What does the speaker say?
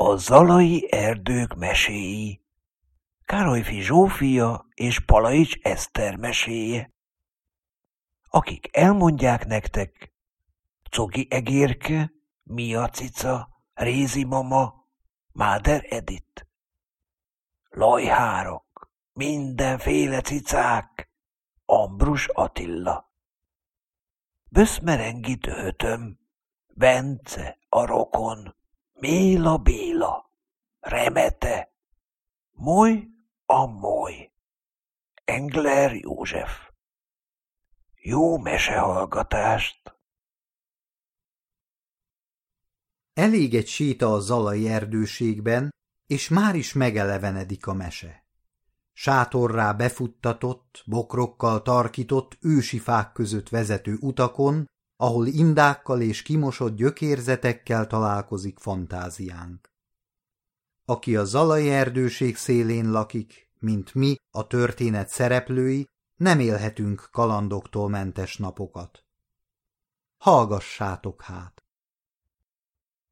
A Zalai erdők meséi Károlyfi Zsófia és Palaics Eszter meséje. Akik elmondják nektek, Cogi Egérke, Mia Cica, Rézi Mama, Máder Edit. Lajhárok, mindenféle cicák, Ambrus Attila. Böszmerengi töhötöm, Bence a rokon, Méla Béla, Remete, Moly a moly. Engler József. Jó mesehallgatást! Elég egy séta a zalai erdőségben, és már is megelevenedik a mese. Sátorrá befuttatott, bokrokkal tarkított ősi fák között vezető utakon, ahol indákkal és kimosott gyökérzetekkel találkozik fantáziánk. Aki a zalai erdőség szélén lakik, mint mi, a történet szereplői, nem élhetünk kalandoktól mentes napokat. Hallgassátok hát!